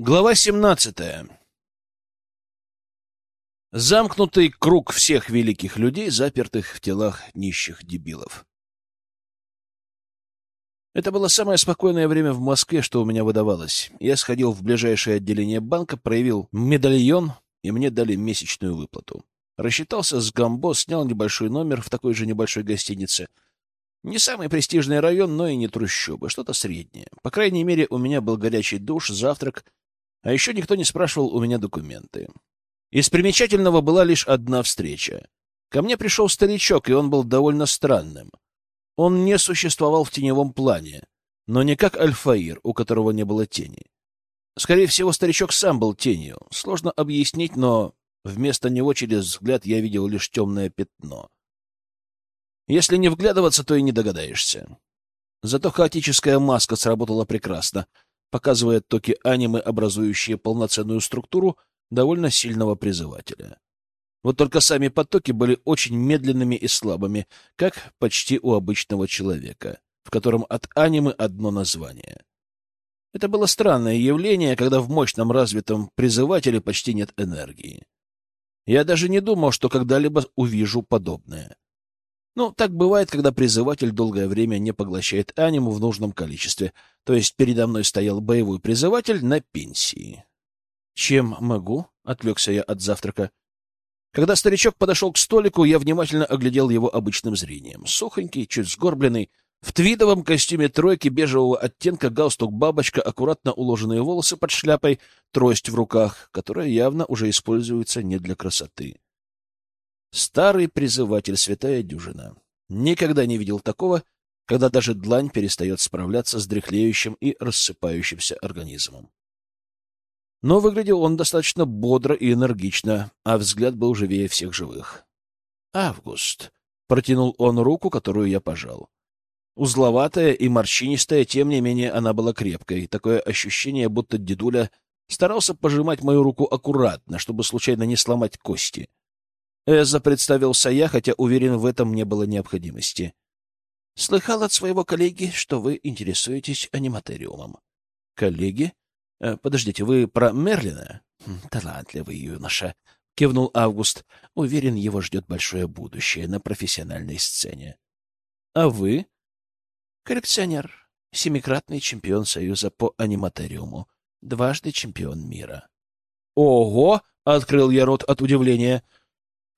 Глава 17. Замкнутый круг всех великих людей, запертых в телах нищих дебилов. Это было самое спокойное время в Москве, что у меня выдавалось. Я сходил в ближайшее отделение банка, проявил медальон, и мне дали месячную выплату. Рассчитался с Гамбо, снял небольшой номер в такой же небольшой гостинице. Не самый престижный район, но и не трущобы, что-то среднее. По крайней мере, у меня был горячий душ, завтрак — а еще никто не спрашивал у меня документы. Из примечательного была лишь одна встреча. Ко мне пришел старичок, и он был довольно странным. Он не существовал в теневом плане, но не как Альфаир, у которого не было тени. Скорее всего, старичок сам был тенью. Сложно объяснить, но вместо него через взгляд я видел лишь темное пятно. Если не вглядываться, то и не догадаешься. Зато хаотическая маска сработала прекрасно — показывая токи анимы, образующие полноценную структуру довольно сильного призывателя. Вот только сами потоки были очень медленными и слабыми, как почти у обычного человека, в котором от анимы одно название. Это было странное явление, когда в мощном развитом призывателе почти нет энергии. Я даже не думал, что когда-либо увижу подобное. Ну, так бывает, когда призыватель долгое время не поглощает аниму в нужном количестве. То есть передо мной стоял боевой призыватель на пенсии. «Чем могу?» — отвлекся я от завтрака. Когда старичок подошел к столику, я внимательно оглядел его обычным зрением. Сухонький, чуть сгорбленный, в твидовом костюме тройки бежевого оттенка, галстук-бабочка, аккуратно уложенные волосы под шляпой, трость в руках, которая явно уже используется не для красоты. Старый призыватель, святая дюжина. Никогда не видел такого, когда даже длань перестает справляться с дряхлеющим и рассыпающимся организмом. Но выглядел он достаточно бодро и энергично, а взгляд был живее всех живых. «Август», — протянул он руку, которую я пожал. Узловатая и морщинистая, тем не менее она была крепкой. Такое ощущение, будто дедуля старался пожимать мою руку аккуратно, чтобы случайно не сломать кости. Эза представился я, хотя уверен, в этом не было необходимости. Слыхал от своего коллеги, что вы интересуетесь аниматориумом. Коллеги? Э, подождите, вы про Мерлина? Хм, талантливый юноша, кивнул Август. Уверен, его ждет большое будущее на профессиональной сцене. А вы? Коллекционер, семикратный чемпион Союза по аниматориуму, дважды чемпион мира. Ого! Открыл я рот от удивления.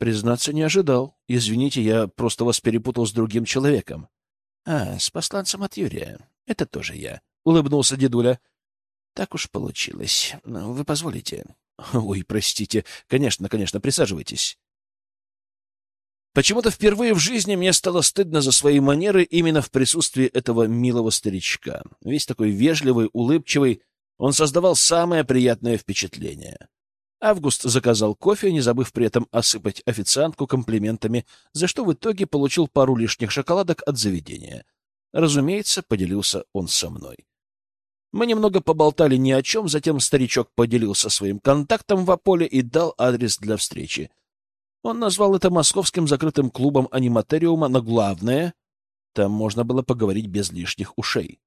Признаться, не ожидал. Извините, я просто вас перепутал с другим человеком. — А, с посланцем от Юрия. Это тоже я. — улыбнулся дедуля. — Так уж получилось. Вы позволите? — Ой, простите. Конечно, конечно, присаживайтесь. Почему-то впервые в жизни мне стало стыдно за свои манеры именно в присутствии этого милого старичка. Весь такой вежливый, улыбчивый, он создавал самое приятное впечатление. Август заказал кофе, не забыв при этом осыпать официантку комплиментами, за что в итоге получил пару лишних шоколадок от заведения. Разумеется, поделился он со мной. Мы немного поболтали ни о чем, затем старичок поделился своим контактом в Аполе и дал адрес для встречи. Он назвал это московским закрытым клубом аниматориума, но главное, там можно было поговорить без лишних ушей.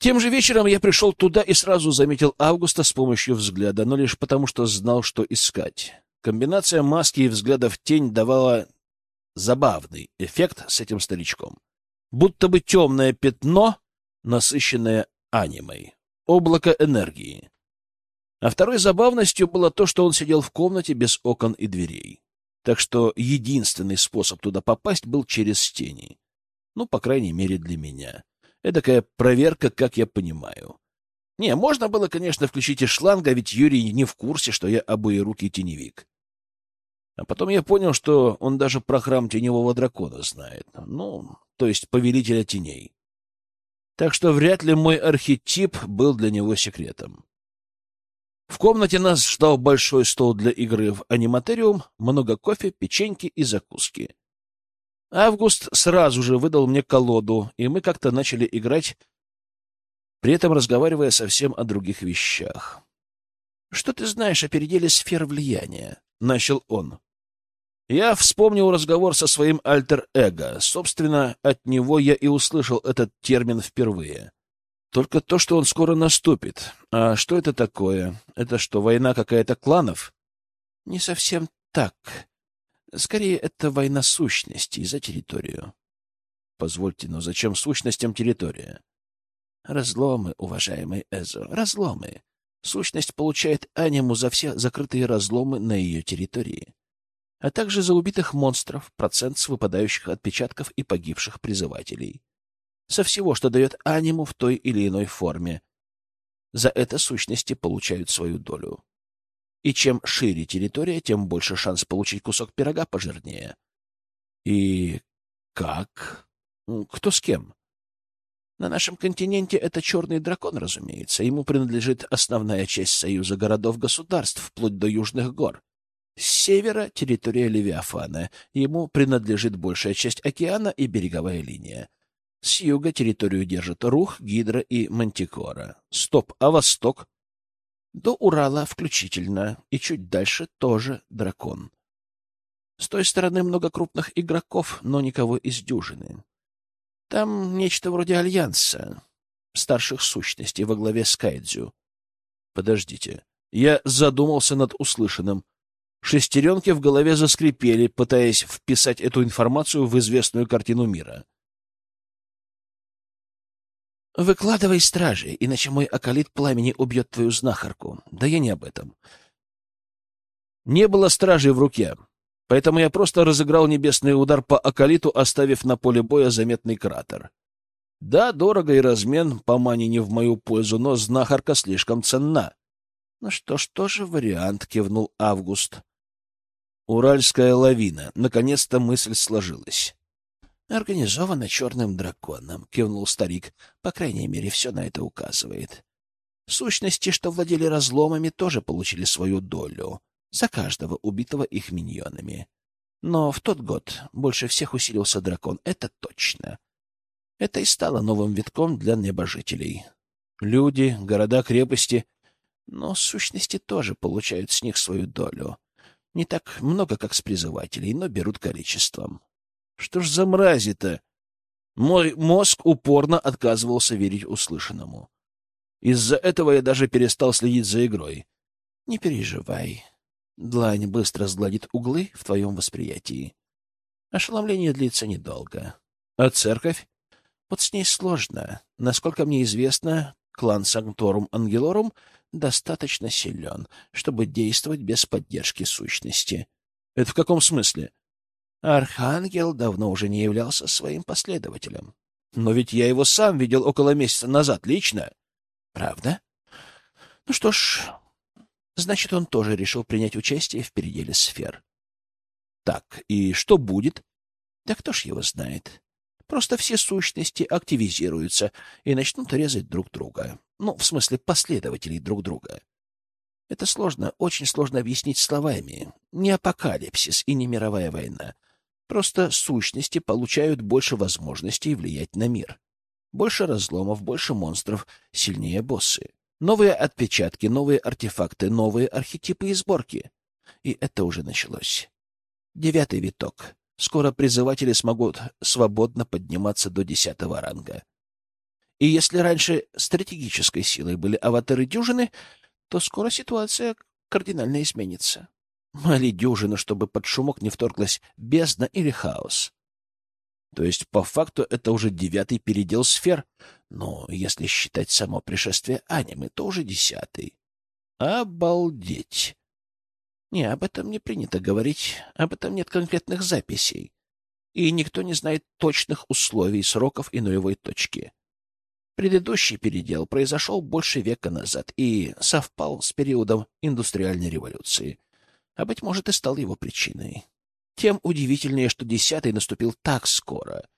Тем же вечером я пришел туда и сразу заметил Августа с помощью взгляда, но лишь потому, что знал, что искать. Комбинация маски и взгляда в тень давала забавный эффект с этим старичком. Будто бы темное пятно, насыщенное анимой. Облако энергии. А второй забавностью было то, что он сидел в комнате без окон и дверей. Так что единственный способ туда попасть был через тени. Ну, по крайней мере, для меня. Эдакая проверка, как я понимаю. Не, можно было, конечно, включить из шланга, ведь Юрий не в курсе, что я обоирукий теневик. А потом я понял, что он даже про храм теневого дракона знает. Ну, то есть повелителя теней. Так что вряд ли мой архетип был для него секретом. В комнате нас ждал большой стол для игры в аниматориум, много кофе, печеньки и закуски. Август сразу же выдал мне колоду, и мы как-то начали играть, при этом разговаривая совсем о других вещах. «Что ты знаешь о переделе сфер влияния?» — начал он. Я вспомнил разговор со своим альтер-эго. Собственно, от него я и услышал этот термин впервые. Только то, что он скоро наступит. А что это такое? Это что, война какая-то кланов? Не совсем так. Скорее, это война сущностей за территорию. Позвольте, но зачем сущностям территория? Разломы, уважаемый Эзо, разломы. Сущность получает аниму за все закрытые разломы на ее территории, а также за убитых монстров, процент с выпадающих отпечатков и погибших призывателей со всего, что дает аниму в той или иной форме. За это сущности получают свою долю. И чем шире территория, тем больше шанс получить кусок пирога пожирнее. И как? Кто с кем? На нашем континенте это черный дракон, разумеется. Ему принадлежит основная часть союза городов-государств, вплоть до южных гор. С севера — территория Левиафана. Ему принадлежит большая часть океана и береговая линия. С юга территорию держат Рух, Гидра и Мантикора. Стоп, а восток? До Урала включительно, и чуть дальше тоже дракон. С той стороны много крупных игроков, но никого из дюжины. Там нечто вроде альянса, старших сущностей во главе с Кайдзю. Подождите, я задумался над услышанным. Шестеренки в голове заскрипели, пытаясь вписать эту информацию в известную картину мира. Выкладывай стражи, иначе мой околит пламени убьет твою знахарку. Да я не об этом. Не было стражей в руке, поэтому я просто разыграл небесный удар по околиту, оставив на поле боя заметный кратер. Да, дорого и размен, по мане не в мою пользу, но знахарка слишком ценна. Ну что ж, тоже вариант, кивнул Август. Уральская лавина. Наконец-то мысль сложилась. Организовано черным драконом, кивнул старик. По крайней мере, все на это указывает. Сущности, что владели разломами, тоже получили свою долю. За каждого убитого их миньонами. Но в тот год больше всех усилился дракон, это точно. Это и стало новым витком для небожителей. Люди, города, крепости. Но сущности тоже получают с них свою долю. Не так много, как с призывателей, но берут количеством. Что ж за мрази-то? Мой мозг упорно отказывался верить услышанному. Из-за этого я даже перестал следить за игрой. Не переживай. Длань быстро сгладит углы в твоем восприятии. Ошеломление длится недолго. А церковь? Вот с ней сложно. Насколько мне известно, клан Санкторум Ангелорум достаточно силен, чтобы действовать без поддержки сущности. Это в каком смысле? Архангел давно уже не являлся своим последователем. Но ведь я его сам видел около месяца назад лично. Правда? Ну что ж, значит, он тоже решил принять участие в переделе сфер. Так, и что будет? Да кто ж его знает. Просто все сущности активизируются и начнут резать друг друга. Ну, в смысле, последователей друг друга. Это сложно, очень сложно объяснить словами. Не апокалипсис и не мировая война. Просто сущности получают больше возможностей влиять на мир. Больше разломов, больше монстров, сильнее боссы. Новые отпечатки, новые артефакты, новые архетипы и сборки. И это уже началось. Девятый виток. Скоро призыватели смогут свободно подниматься до десятого ранга. И если раньше стратегической силой были аватары дюжины, то скоро ситуация кардинально изменится. Моли дюжину, чтобы под шумок не вторглась бездна или хаос. То есть, по факту, это уже девятый передел сфер, но если считать само пришествие анимы, то уже десятый. Обалдеть! Не, об этом не принято говорить, об этом нет конкретных записей. И никто не знает точных условий, сроков и нулевой точки. Предыдущий передел произошел больше века назад и совпал с периодом индустриальной революции — а, быть может, и стал его причиной. Тем удивительнее, что десятый наступил так скоро.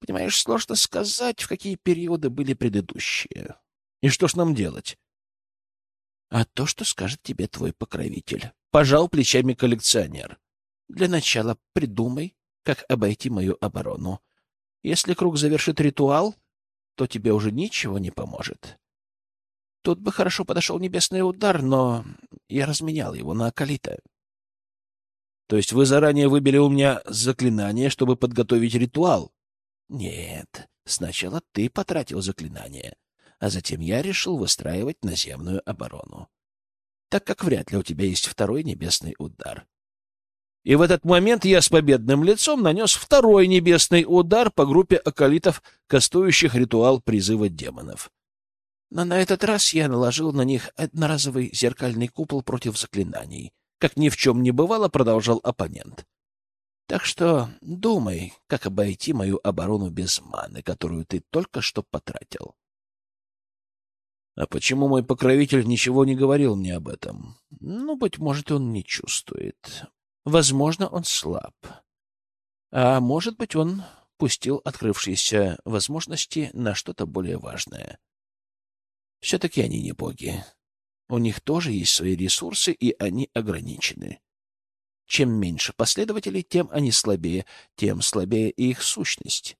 Понимаешь, сложно сказать, в какие периоды были предыдущие. И что ж нам делать? А то, что скажет тебе твой покровитель. Пожал плечами коллекционер. Для начала придумай, как обойти мою оборону. Если круг завершит ритуал, то тебе уже ничего не поможет. Тут бы хорошо подошел небесный удар, но я разменял его на Акалита. То есть вы заранее выбили у меня заклинание, чтобы подготовить ритуал? Нет, Сначала ты потратил заклинание, а затем я решил выстраивать наземную оборону, так как вряд ли у тебя есть второй небесный удар. И в этот момент я с победным лицом нанес второй небесный удар по группе околитов, кастующих ритуал призыва демонов. Но на этот раз я наложил на них одноразовый зеркальный купол против заклинаний. Как ни в чем не бывало, продолжал оппонент. Так что думай, как обойти мою оборону без маны, которую ты только что потратил. А почему мой покровитель ничего не говорил мне об этом? Ну, быть может, он не чувствует. Возможно, он слаб. А может быть, он пустил открывшиеся возможности на что-то более важное. Все-таки они не боги. У них тоже есть свои ресурсы, и они ограничены. Чем меньше последователей, тем они слабее, тем слабее их сущность.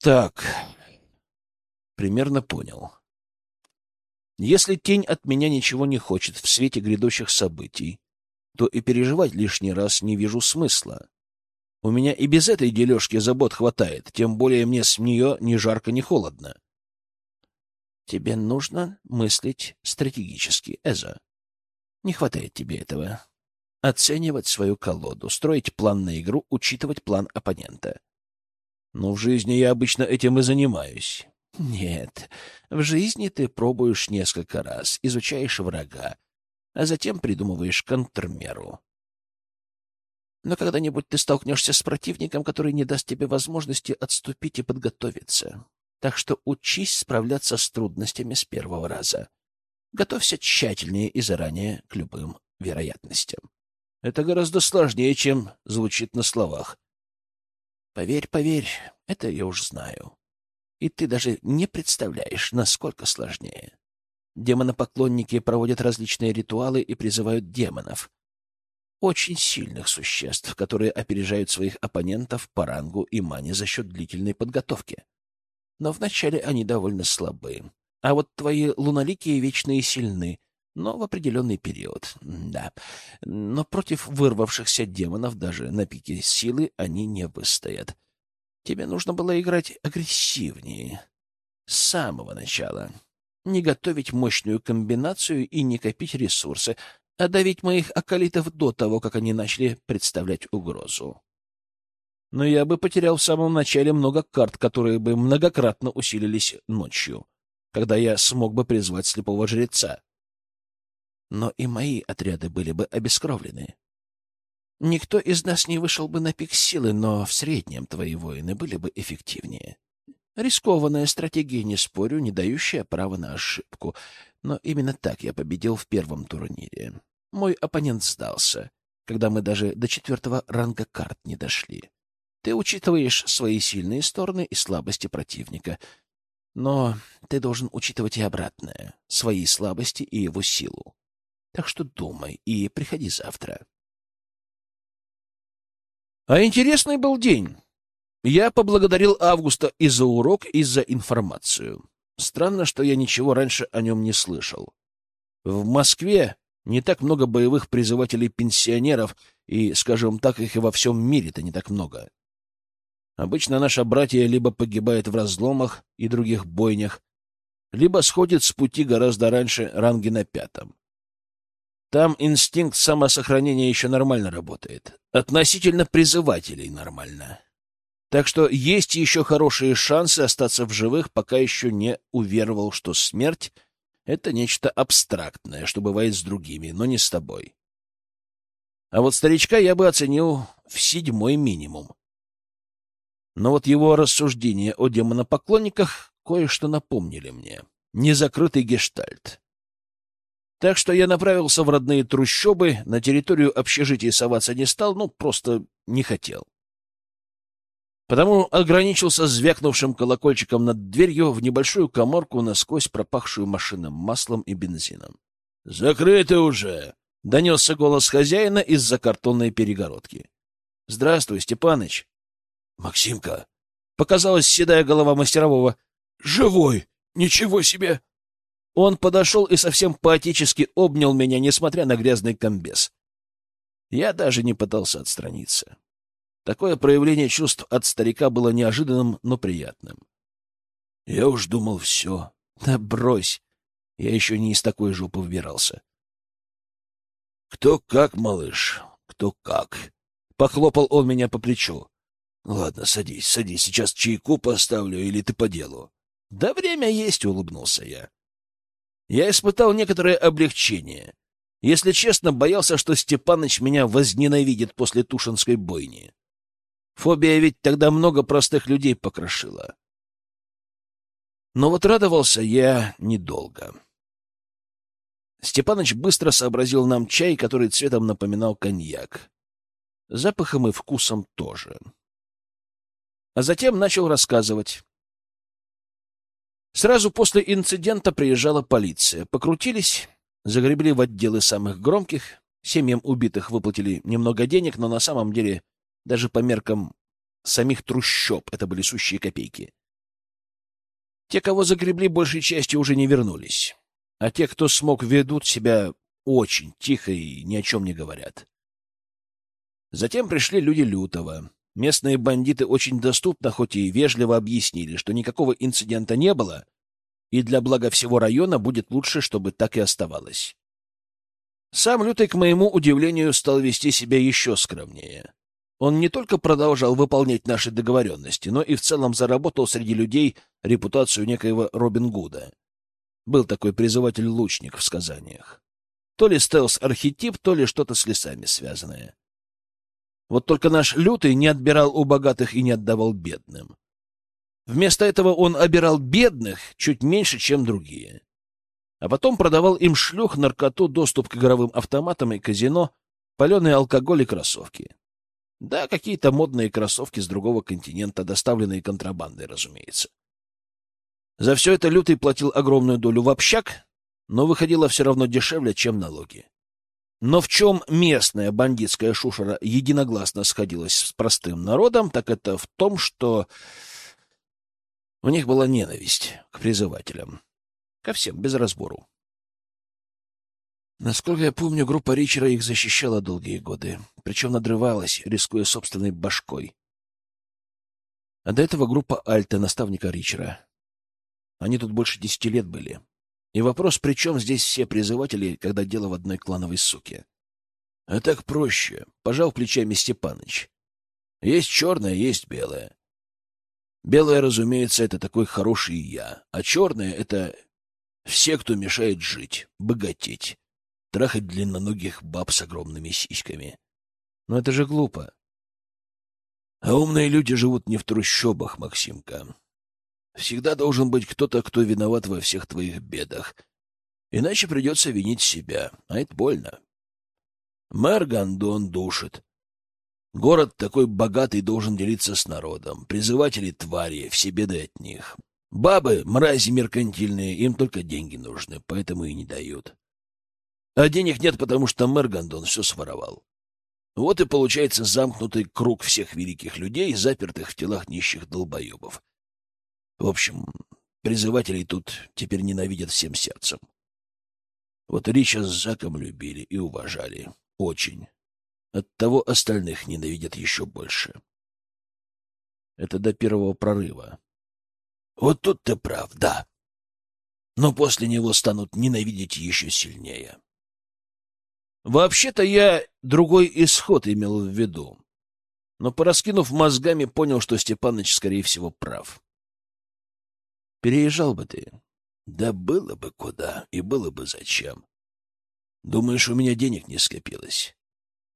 Так, примерно понял. Если тень от меня ничего не хочет в свете грядущих событий, то и переживать лишний раз не вижу смысла. У меня и без этой дележки забот хватает, тем более мне с нее ни жарко, ни холодно. Тебе нужно мыслить стратегически, Эза. Не хватает тебе этого. Оценивать свою колоду, строить план на игру, учитывать план оппонента. Но в жизни я обычно этим и занимаюсь. Нет, в жизни ты пробуешь несколько раз, изучаешь врага, а затем придумываешь контрмеру. Но когда-нибудь ты столкнешься с противником, который не даст тебе возможности отступить и подготовиться. Так что учись справляться с трудностями с первого раза. Готовься тщательнее и заранее к любым вероятностям. Это гораздо сложнее, чем звучит на словах. Поверь, поверь, это я уж знаю. И ты даже не представляешь, насколько сложнее. Демонопоклонники проводят различные ритуалы и призывают демонов. Очень сильных существ, которые опережают своих оппонентов по рангу и мане за счет длительной подготовки. Но вначале они довольно слабы. А вот твои луналикие вечные сильны, но в определенный период. Да. Но против вырвавшихся демонов даже на пике силы они не выстоят. Тебе нужно было играть агрессивнее. С самого начала. Не готовить мощную комбинацию и не копить ресурсы, а давить моих околитов до того, как они начали представлять угрозу. Но я бы потерял в самом начале много карт, которые бы многократно усилились ночью, когда я смог бы призвать слепого жреца. Но и мои отряды были бы обескровлены. Никто из нас не вышел бы на пик силы, но в среднем твои воины были бы эффективнее. Рискованная стратегия, не спорю, не дающая права на ошибку. Но именно так я победил в первом турнире. Мой оппонент сдался, когда мы даже до четвертого ранга карт не дошли. Ты учитываешь свои сильные стороны и слабости противника. Но ты должен учитывать и обратное — свои слабости и его силу. Так что думай и приходи завтра. А интересный был день. Я поблагодарил Августа и за урок, и за информацию. Странно, что я ничего раньше о нем не слышал. В Москве не так много боевых призывателей-пенсионеров, и, скажем так, их и во всем мире-то не так много. Обычно наша братья либо погибает в разломах и других бойнях, либо сходит с пути гораздо раньше ранги на пятом. Там инстинкт самосохранения еще нормально работает. Относительно призывателей нормально. Так что есть еще хорошие шансы остаться в живых, пока еще не уверовал, что смерть — это нечто абстрактное, что бывает с другими, но не с тобой. А вот старичка я бы оценил в седьмой минимум. Но вот его рассуждения о демонопоклонниках кое-что напомнили мне. Незакрытый гештальт. Так что я направился в родные трущобы, на территорию общежития соваться не стал, ну, просто не хотел. Потому ограничился звякнувшим колокольчиком над дверью в небольшую коморку, насквозь пропахшую машинным маслом и бензином. — Закрыто уже! — донесся голос хозяина из-за картонной перегородки. — Здравствуй, Степаныч. — Максимка! — показалась седая голова мастерового. — Живой! Ничего себе! Он подошел и совсем поотечески обнял меня, несмотря на грязный комбез. Я даже не пытался отстраниться. Такое проявление чувств от старика было неожиданным, но приятным. Я уж думал, все. Да брось. Я еще не из такой жопы выбирался. Кто как, малыш, кто как. Похлопал он меня по плечу. Ладно, садись, садись, сейчас чайку поставлю, или ты по делу. Да время есть, улыбнулся я. Я испытал некоторое облегчение. Если честно, боялся, что Степаныч меня возненавидит после Тушинской бойни. Фобия ведь тогда много простых людей покрошила. Но вот радовался я недолго. Степаныч быстро сообразил нам чай, который цветом напоминал коньяк. Запахом и вкусом тоже. А затем начал рассказывать. Сразу после инцидента приезжала полиция. Покрутились, загребли в отделы самых громких, семьям убитых выплатили немного денег, но на самом деле даже по меркам самих трущоб это были сущие копейки. Те, кого загребли, большей части уже не вернулись. А те, кто смог, ведут себя очень тихо и ни о чем не говорят. Затем пришли люди Лютого. Местные бандиты очень доступно, хоть и вежливо объяснили, что никакого инцидента не было, и для блага всего района будет лучше, чтобы так и оставалось. Сам Лютый, к моему удивлению, стал вести себя еще скромнее. Он не только продолжал выполнять наши договоренности, но и в целом заработал среди людей репутацию некоего Робин Гуда. Был такой призыватель-лучник в сказаниях. То ли стелс-архетип, то ли что-то с лесами связанное. Вот только наш Лютый не отбирал у богатых и не отдавал бедным. Вместо этого он обирал бедных чуть меньше, чем другие. А потом продавал им шлюх, наркоту, доступ к игровым автоматам и казино, паленый алкоголь и кроссовки. Да, какие-то модные кроссовки с другого континента, доставленные контрабандой, разумеется. За все это Лютый платил огромную долю в общак, но выходило все равно дешевле, чем налоги. Но в чем местная бандитская шушера единогласно сходилась с простым народом, так это в том, что у них была ненависть к призывателям. Ко всем, без разбору. Насколько я помню, группа Ричера их защищала долгие годы, причем надрывалась, рискуя собственной башкой. А до этого группа Альта, наставника Ричера. Они тут больше десяти лет были. И вопрос, при чем здесь все призыватели, когда дело в одной клановой суке? А так проще, — пожал плечами Степаныч. Есть черное, есть белое. Белое, разумеется, это такой хороший я, а черное — это все, кто мешает жить, богатеть трахать длинноногих баб с огромными сиськами. Но это же глупо. А умные люди живут не в трущобах, Максимка. Всегда должен быть кто-то, кто виноват во всех твоих бедах. Иначе придется винить себя, а это больно. Мэр Гондон душит. Город такой богатый должен делиться с народом. Призыватели твари, все беды от них. Бабы, мрази меркантильные, им только деньги нужны, поэтому и не дают. А денег нет, потому что мэр Гондон все своровал. Вот и получается замкнутый круг всех великих людей, запертых в телах нищих долбоебов. В общем, призывателей тут теперь ненавидят всем сердцем. Вот Рича с Заком любили и уважали. Очень. Оттого остальных ненавидят еще больше. Это до первого прорыва. Вот тут ты прав, да. Но после него станут ненавидеть еще сильнее. Вообще-то я другой исход имел в виду. Но, пораскинув мозгами, понял, что Степаныч, скорее всего, прав. Переезжал бы ты. Да было бы куда, и было бы зачем. Думаешь, у меня денег не скопилось?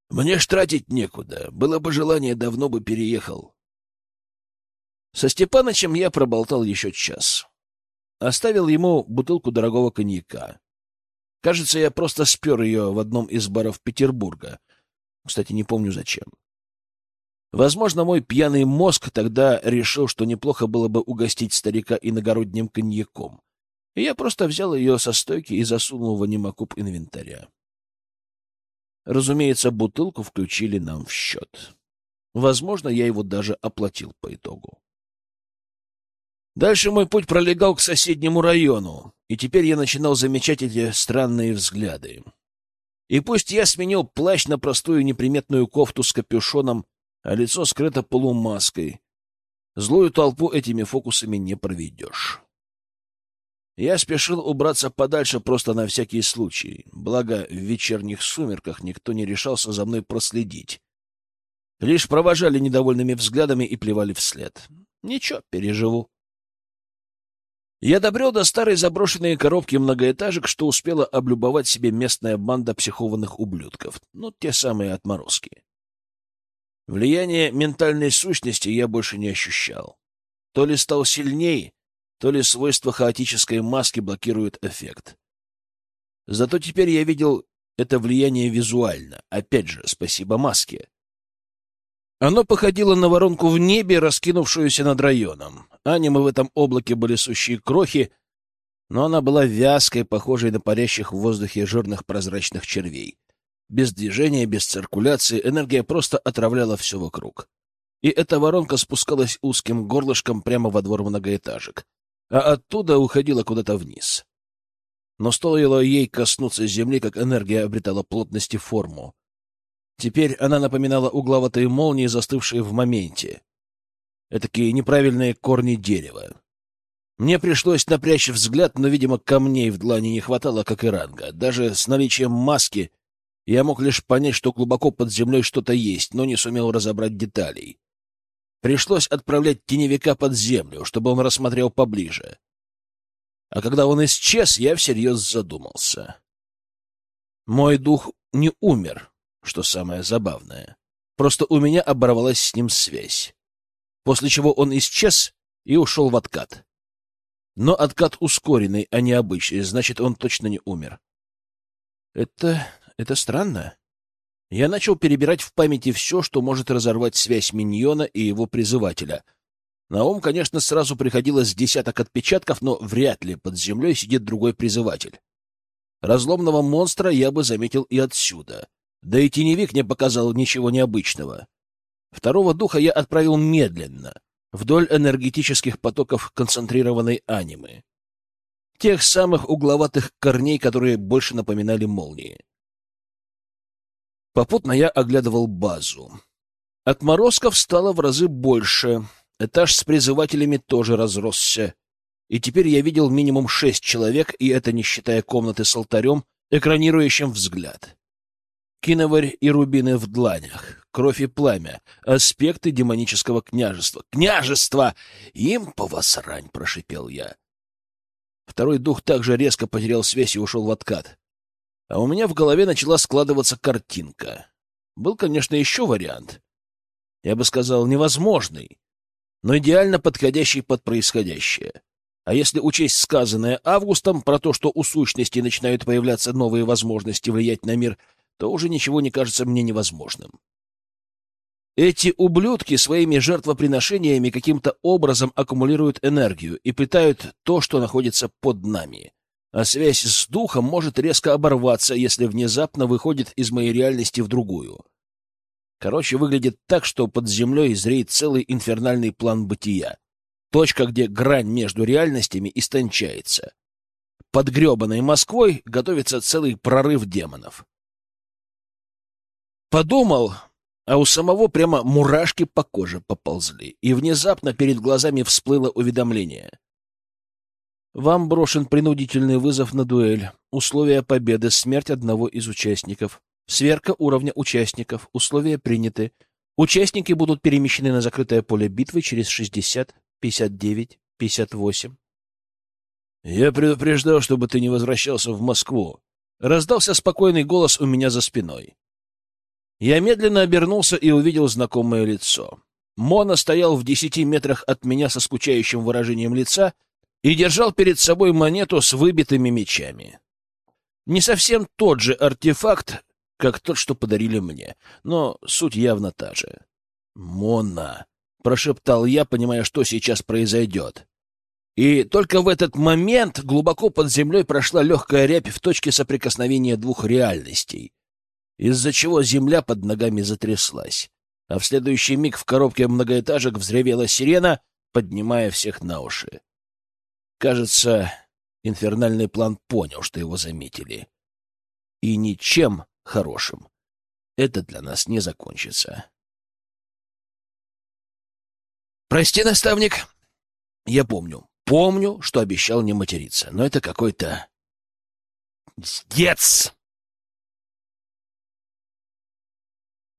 Мне ж тратить некуда. Было бы желание, давно бы переехал. Со Степанычем я проболтал еще час. Оставил ему бутылку дорогого коньяка. Кажется, я просто спер ее в одном из баров Петербурга. Кстати, не помню зачем. Возможно, мой пьяный мозг тогда решил, что неплохо было бы угостить старика иногородним коньяком. И я просто взял ее со стойки и засунул в анимакуб инвентаря. Разумеется, бутылку включили нам в счет. Возможно, я его даже оплатил по итогу. Дальше мой путь пролегал к соседнему району, и теперь я начинал замечать эти странные взгляды. И пусть я сменил плащ на простую неприметную кофту с капюшоном, а лицо скрыто полумаской. Злую толпу этими фокусами не проведешь. Я спешил убраться подальше просто на всякий случай, благо в вечерних сумерках никто не решался за мной проследить. Лишь провожали недовольными взглядами и плевали вслед. Ничего, переживу. Я добрел до старой заброшенной коробки многоэтажек, что успела облюбовать себе местная банда психованных ублюдков. Ну, те самые отморозки. Влияние ментальной сущности я больше не ощущал. То ли стал сильней, то ли свойства хаотической маски блокируют эффект. Зато теперь я видел это влияние визуально. Опять же, спасибо маске. Оно походило на воронку в небе, раскинувшуюся над районом. Анимы в этом облаке были сущие крохи, но она была вязкой, похожей на парящих в воздухе жирных прозрачных червей. Без движения, без циркуляции энергия просто отравляла все вокруг. И эта воронка спускалась узким горлышком прямо во двор многоэтажек, а оттуда уходила куда-то вниз. Но стоило ей коснуться земли, как энергия обретала плотность и форму. Теперь она напоминала угловатые молнии, застывшие в моменте. Этакие неправильные корни дерева. Мне пришлось напрячь взгляд, но, видимо, камней в длани не хватало, как и ранга. Даже с наличием маски я мог лишь понять, что глубоко под землей что-то есть, но не сумел разобрать деталей. Пришлось отправлять теневика под землю, чтобы он рассмотрел поближе. А когда он исчез, я всерьез задумался. Мой дух не умер, что самое забавное. Просто у меня оборвалась с ним связь. После чего он исчез и ушел в откат. Но откат ускоренный, а не обычный, значит, он точно не умер. Это... это странно. Я начал перебирать в памяти все, что может разорвать связь миньона и его призывателя. На ум, конечно, сразу приходилось десяток отпечатков, но вряд ли под землей сидит другой призыватель. Разломного монстра я бы заметил и отсюда. Да и теневик не показал ничего необычного. Второго духа я отправил медленно, вдоль энергетических потоков концентрированной анимы. Тех самых угловатых корней, которые больше напоминали молнии. Попутно я оглядывал базу. Отморозков стало в разы больше. Этаж с призывателями тоже разросся. И теперь я видел минимум шесть человек, и это не считая комнаты с алтарем, экранирующим взгляд. Киноварь и рубины в дланях, кровь и пламя, аспекты демонического княжества. «Княжество! Им повосрань!» — прошипел я. Второй дух также резко потерял связь и ушел в откат. А у меня в голове начала складываться картинка. Был, конечно, еще вариант. Я бы сказал, невозможный, но идеально подходящий под происходящее. А если учесть сказанное Августом про то, что у сущности начинают появляться новые возможности влиять на мир — то уже ничего не кажется мне невозможным. Эти ублюдки своими жертвоприношениями каким-то образом аккумулируют энергию и пытают то, что находится под нами. А связь с духом может резко оборваться, если внезапно выходит из моей реальности в другую. Короче, выглядит так, что под землей зреет целый инфернальный план бытия. Точка, где грань между реальностями истончается. Под гребаной Москвой готовится целый прорыв демонов. Подумал, а у самого прямо мурашки по коже поползли, и внезапно перед глазами всплыло уведомление. Вам брошен принудительный вызов на дуэль. Условия победы — смерть одного из участников. Сверка уровня участников. Условия приняты. Участники будут перемещены на закрытое поле битвы через 60, 59, 58. «Я предупреждал, чтобы ты не возвращался в Москву». Раздался спокойный голос у меня за спиной. Я медленно обернулся и увидел знакомое лицо. Мона стоял в десяти метрах от меня со скучающим выражением лица и держал перед собой монету с выбитыми мечами. Не совсем тот же артефакт, как тот, что подарили мне, но суть явно та же. «Мона!» — прошептал я, понимая, что сейчас произойдет. И только в этот момент глубоко под землей прошла легкая рябь в точке соприкосновения двух реальностей — из-за чего земля под ногами затряслась. А в следующий миг в коробке многоэтажек взревела сирена, поднимая всех на уши. Кажется, инфернальный план понял, что его заметили. И ничем хорошим это для нас не закончится. Прости, наставник. Я помню, помню, что обещал не материться, но это какой-то... Дец!